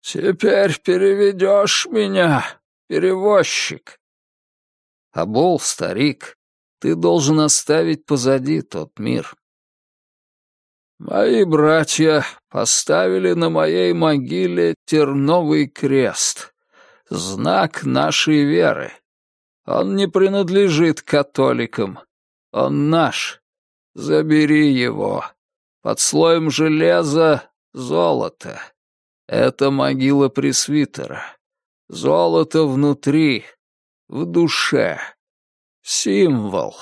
«Теперь переведешь меня, перевозчик».
«Абол, старик, ты должен оставить позади тот мир».
«Мои братья поставили на моей могиле терновый крест, знак нашей веры. Он не принадлежит католикам, он наш. Забери его. Под слоем железа — золото». Это могила пресвитера. Золото внутри, в душе. Символ.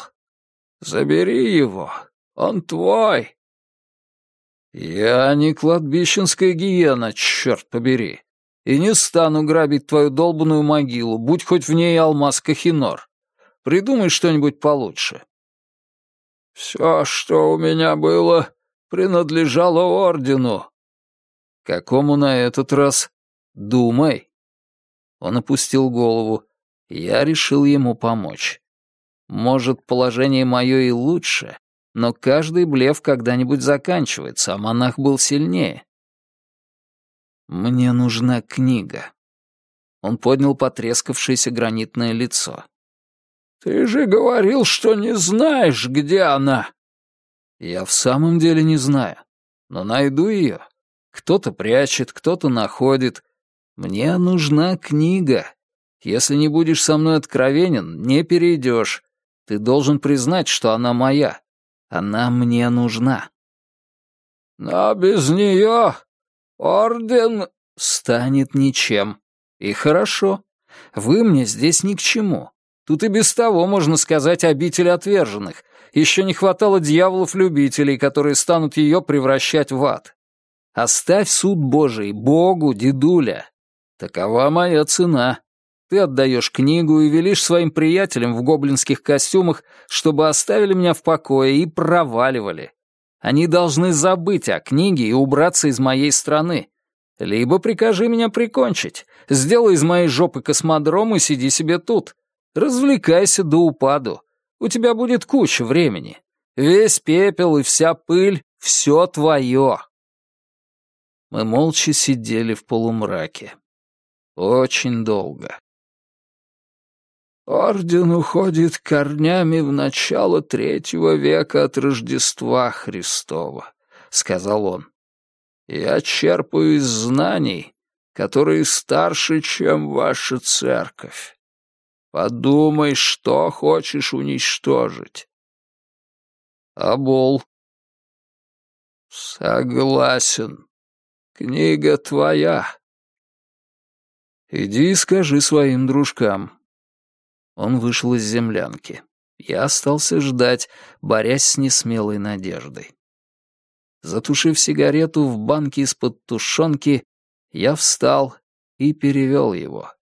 Забери его, он твой.
Я не кладбищенская гиена, черт побери. И не стану грабить твою долбанную могилу, будь хоть в ней алмаз Кахинор. Придумай что-нибудь получше.
Все, что у меня было, принадлежало ордену,
Какому на этот раз? Думай. Он опустил голову. Я решил ему помочь. Может, положение мое и лучше, но каждый блеф когда-нибудь заканчивается, а монах был сильнее. Мне нужна книга. Он поднял потрескавшееся гранитное лицо.
«Ты же говорил, что не знаешь, где она!»
«Я в самом деле не знаю, но найду ее. Кто-то прячет, кто-то находит. Мне нужна книга. Если не будешь со мной откровенен, не перейдешь. Ты должен признать, что она моя. Она мне нужна.
Но без нее орден
станет ничем. И хорошо. Вы мне здесь ни к чему. Тут и без того, можно сказать, обитель отверженных. Еще не хватало дьяволов-любителей, которые станут ее превращать в ад. Оставь суд Божий Богу, дедуля. Такова моя цена. Ты отдаешь книгу и велишь своим приятелям в гоблинских костюмах, чтобы оставили меня в покое и проваливали. Они должны забыть о книге и убраться из моей страны. Либо прикажи меня прикончить. Сделай из моей жопы космодром и сиди себе тут. Развлекайся до упаду. У тебя будет куча времени. Весь пепел и вся пыль — все твое. Мы молча сидели в полумраке. Очень долго.
«Орден уходит корнями в начало третьего века от Рождества Христова», — сказал он. «Я черпаю из знаний, которые старше, чем ваша церковь. Подумай, что хочешь уничтожить». «Абол». «Согласен. Книга твоя».
«Иди и скажи своим дружкам». Он вышел из землянки. Я остался ждать, борясь с несмелой надеждой. Затушив сигарету в банке из-под тушенки, я встал и перевел его.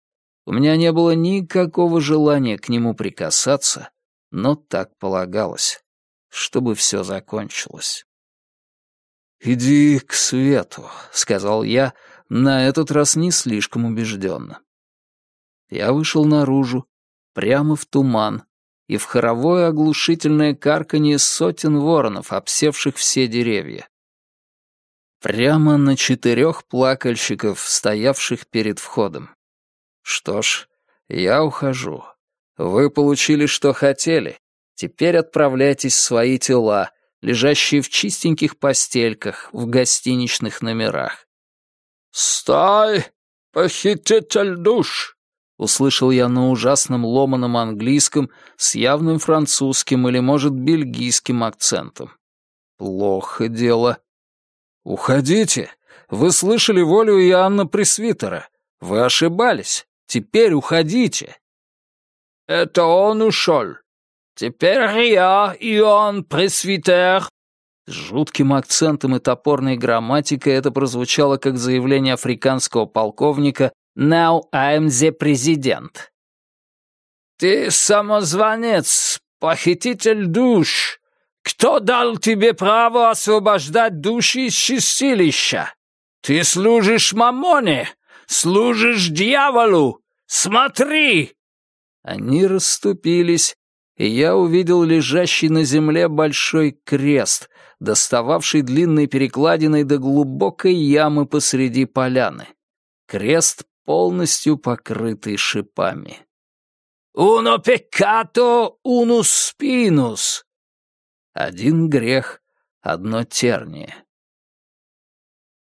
У меня не было никакого желания к нему прикасаться, но так полагалось, чтобы все закончилось. «Иди к свету», — сказал я, на этот раз не слишком убежденно. Я вышел наружу, прямо в туман, и в хоровое оглушительное карканье сотен воронов, обсевших все деревья. Прямо на четырех плакальщиков, стоявших перед входом. Что ж, я ухожу. Вы получили, что хотели. Теперь отправляйтесь в свои тела, лежащие в чистеньких постельках, в гостиничных номерах.
«Стой, похититель душ!»
— услышал я на ужасном ломаном английском с явным французским или, может, бельгийским акцентом. Плохо дело. «Уходите! Вы слышали волю Иоанна Пресвитера. Вы ошибались. Теперь уходите!»
«Это он ушел. Теперь я, Иоанн Пресвитер,
с жутким акцентом и топорной грамматикой это прозвучало как заявление африканского полковника «Now I'm the president».
«Ты самозванец, похититель душ. Кто дал тебе право освобождать души из чистилища? Ты служишь мамоне, служишь дьяволу. Смотри!»
Они расступились, и я увидел лежащий на земле большой крест, достававший длинной перекладиной до глубокой ямы посреди поляны. Крест, полностью покрытый шипами.
«Uno peccato, unus spinus!»
Один грех, одно терние.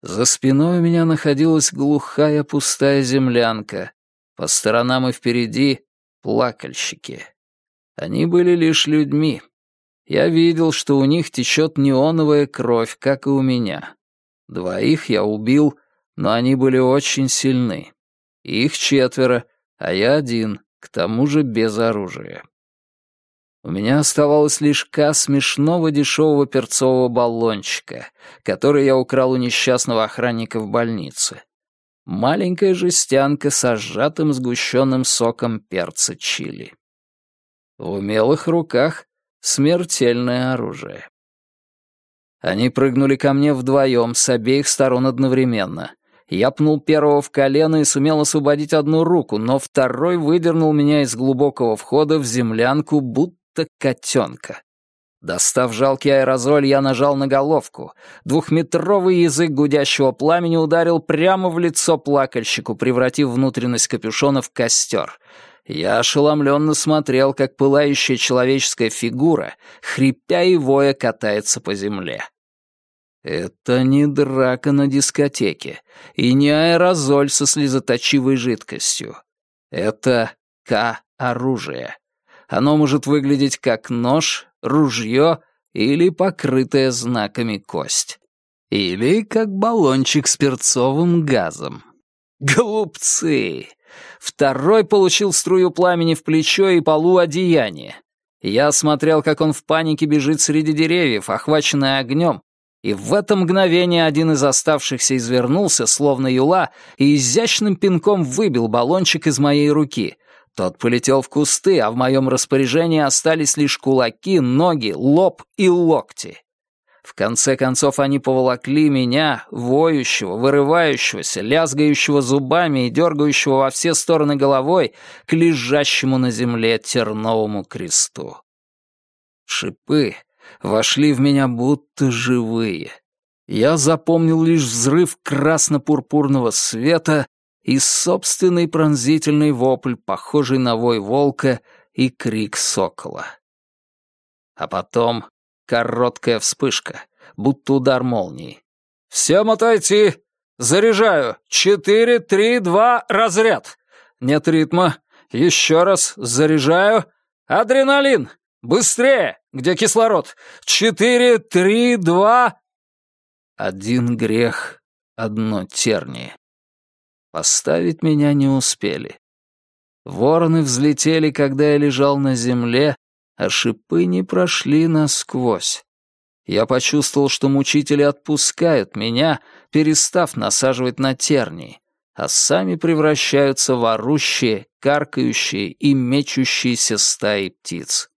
За спиной у меня находилась глухая пустая землянка. По сторонам и впереди — плакальщики. Они были лишь людьми. Я видел, что у них течет неоновая кровь, как и у меня. Двоих я убил, но они были очень сильны. Их четверо, а я один, к тому же без оружия. У меня оставалась лишь ка смешного дешевого перцового баллончика, который я украл у несчастного охранника в больнице. Маленькая жестянка с сжатым сгущенным соком перца чили. В умелых руках смертельное оружие. Они прыгнули ко мне вдвоем, с обеих сторон одновременно. Я пнул первого в колено и сумел освободить одну руку, но второй выдернул меня из глубокого входа в землянку, будто котенка. Достав жалкий аэрозоль, я нажал на головку. Двухметровый язык гудящего пламени ударил прямо в лицо плакальщику, превратив внутренность капюшона в костер. Я ошеломленно смотрел, как пылающая человеческая фигура, хрипя и воя, катается по земле. Это не драка на дискотеке и не аэрозоль со слезоточивой жидкостью. Это К-оружие. Оно может выглядеть как нож, ружье или покрытая знаками кость. Или как баллончик с перцовым газом. Глупцы! Второй получил струю пламени в плечо и полу одеяния. Я смотрел, как он в панике бежит среди деревьев, охваченный огнем, и в это мгновение один из оставшихся извернулся, словно юла, и изящным пинком выбил баллончик из моей руки. Тот полетел в кусты, а в моем распоряжении остались лишь кулаки, ноги, лоб и локти. В конце концов они поволокли меня, воющего, вырывающегося, лязгающего зубами и дергающего во все стороны головой к лежащему на земле терновому кресту. Шипы вошли в меня будто живые. Я запомнил лишь взрыв красно-пурпурного света
и собственный пронзительный вопль, похожий на вой волка и крик сокола. А потом короткая вспышка, будто удар молнии. «Всем отойти! Заряжаю! Четыре, три, два, разряд! Нет ритма! Еще раз заряжаю! Адреналин! Быстрее! Где кислород? Четыре, три, два...» Один грех, одно терние. Поставить меня не успели. Вороны взлетели, когда я лежал на земле, а шипы не прошли насквозь. Я почувствовал, что мучители отпускают меня, перестав насаживать на тернии, а сами превращаются в орущие, каркающие и мечущиеся стаи птиц.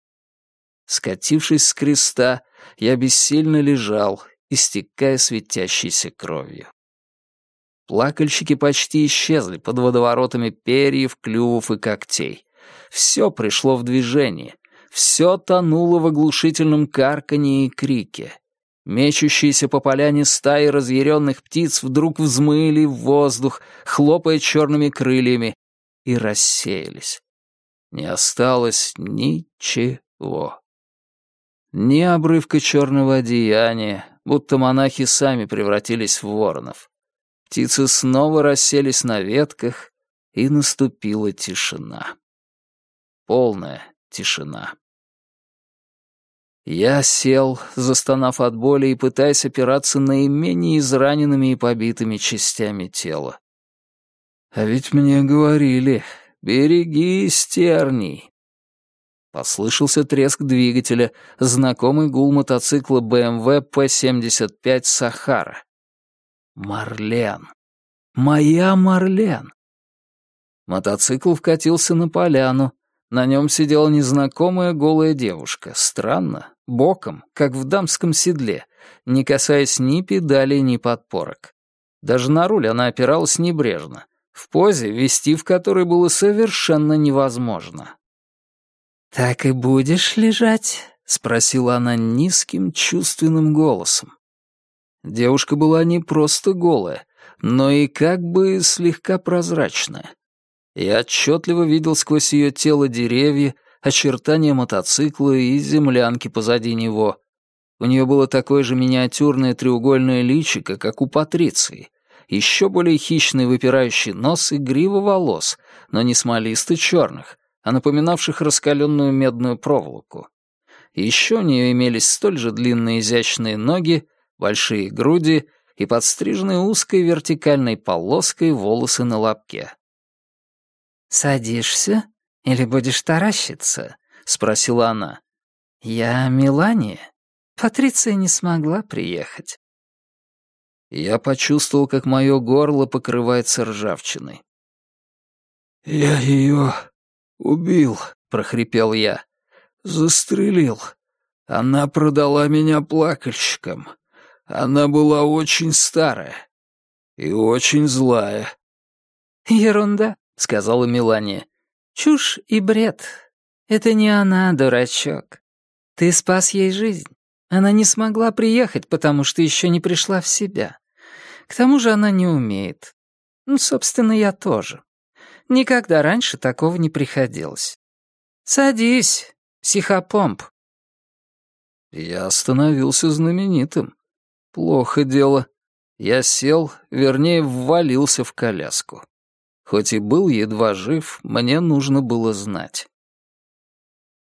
Скатившись с креста, я бессильно лежал, истекая светящейся кровью. Плакальщики почти исчезли под водоворотами перьев, клювов и когтей. Все пришло в движение. Все тонуло в оглушительном карканье и крике. Мечущиеся по поляне стаи разъяренных птиц вдруг взмыли в воздух, хлопая черными крыльями, и рассеялись. Не осталось ничего. Ни обрывка черного одеяния, будто монахи сами превратились в воронов. Птицы снова расселись на ветках, и наступила тишина. Полная тишина. Я сел, застонав от боли и пытаясь опираться наименее израненными и побитыми частями тела. А ведь мне говорили, береги стерней. Послышался треск двигателя, знакомый гул мотоцикла BMW P-75 «Сахара». Марлен. Моя Марлен. Мотоцикл вкатился на поляну. На нем сидела незнакомая голая девушка. Странно, боком, как в дамском седле, не касаясь ни педалей, ни подпорок. Даже на руль она опиралась небрежно, в позе, вести в которой было совершенно невозможно. «Так и будешь лежать?» — спросила она низким, чувственным голосом. Девушка была не просто голая, но и как бы слегка прозрачная. Я отчетливо видел сквозь ее тело деревья, очертания мотоцикла и землянки позади него. У нее было такое же миниатюрное треугольное личико, как у Патриции. Еще более хищный выпирающий нос и грива волос, но не смолисто-черных, а напоминавших раскаленную медную проволоку. Еще у нее имелись столь же длинные изящные ноги, большие груди и подстриженные узкой вертикальной полоской волосы на лобке. «Садишься или будешь таращиться?» — спросила она. «Я Мелания. Патриция не смогла приехать». Я почувствовал, как мое горло покрывается ржавчиной. «Я ее убил», — прохрипел я. «Застрелил. Она продала меня плакальщикам. Она была очень старая и очень злая». «Ерунда», — сказала Мелания. «Чушь и бред. Это не она, дурачок. Ты спас ей жизнь. Она не смогла приехать, потому что еще не пришла в себя. К тому же она не умеет. Ну, собственно, я тоже. Никогда раньше такого не приходилось. Садись, психопомп». Я становился знаменитым. Плохо дело. Я сел, вернее, ввалился в коляску. Хоть и был едва жив, мне нужно было знать.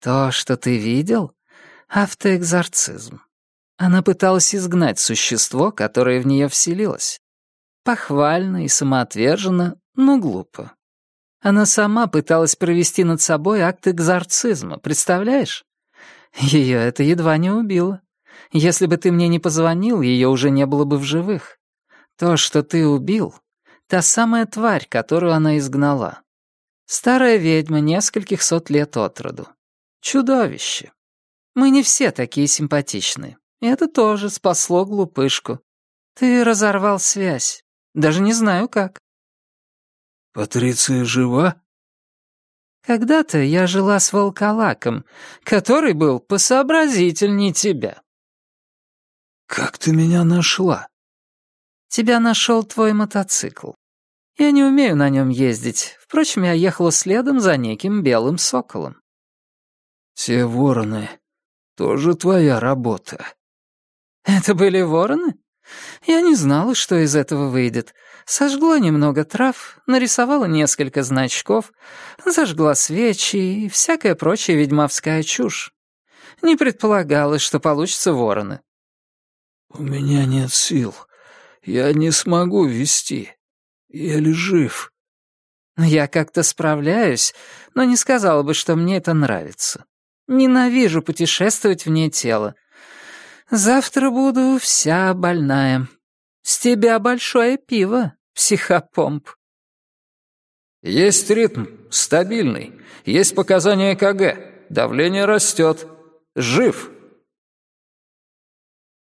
То, что ты видел, автоэкзорцизм. Она пыталась изгнать существо, которое в нее вселилось. Похвально и самоотверженно, но глупо. Она сама пыталась провести над собой акт экзорцизма, представляешь? Ее это едва не убило. Если бы ты мне не позвонил, ее уже не было бы в живых. То, что ты убил, та самая тварь, которую она изгнала. Старая ведьма нескольких сот лет от роду. Чудовище. Мы не все такие симпатичные. Это тоже спасло глупышку. Ты разорвал связь. Даже не знаю как.
«Патриция жива?»
«Когда-то я жила с волколаком, который был посообразительнее тебя.
«Как ты меня нашла?»
«Тебя нашел твой мотоцикл.
Я не умею на нем ездить. Впрочем, я ехала следом за неким белым соколом.
Те вороны тоже твоя работа.
Это были вороны? Я не знала, что из этого выйдет. Сожгла немного трав, нарисовала несколько значков, зажгла свечи и всякая прочая ведьмовская чушь. Не предполагалось, что получится вороны.
«У меня нет сил. Я не смогу вести. Еле жив».
«Я как-то справляюсь, но не сказала бы, что мне это нравится. Ненавижу путешествовать вне тела. Завтра буду вся больная. С тебя большое пиво, психопомп».
«Есть ритм, стабильный. Есть показания КГ. Давление растет. Жив».